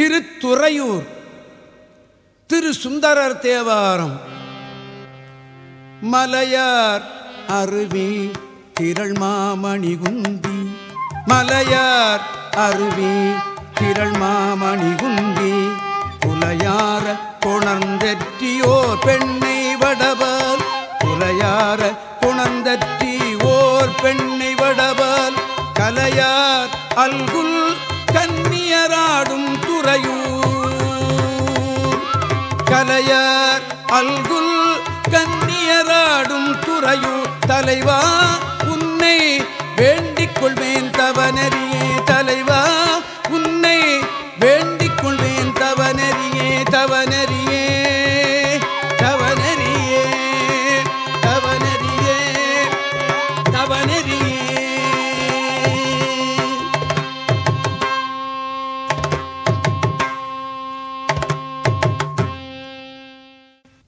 திருத்துறையூர் திரு சுந்தரர் தேவாரம். மலையார் அருவி திரள் மாமணி குந்தி. மலையார் அருவி திரள் மாமணி குந்தி. புலையார கொணர்ந்தெற்றியோர் பெண்ணை வடபால். புலையார குணர்ந்தற்றி ஓர் பெண்ணை வடபால். கலையார் அல்குல் கலையார் அல்குல் கன்னியராடும் துறையூர் தலைவா உன்னை வேண்டிக் கொள்வேன் தவனரியே தலைவா உன்னை வேண்டிக் கொள்வேன் தவனரியே தவன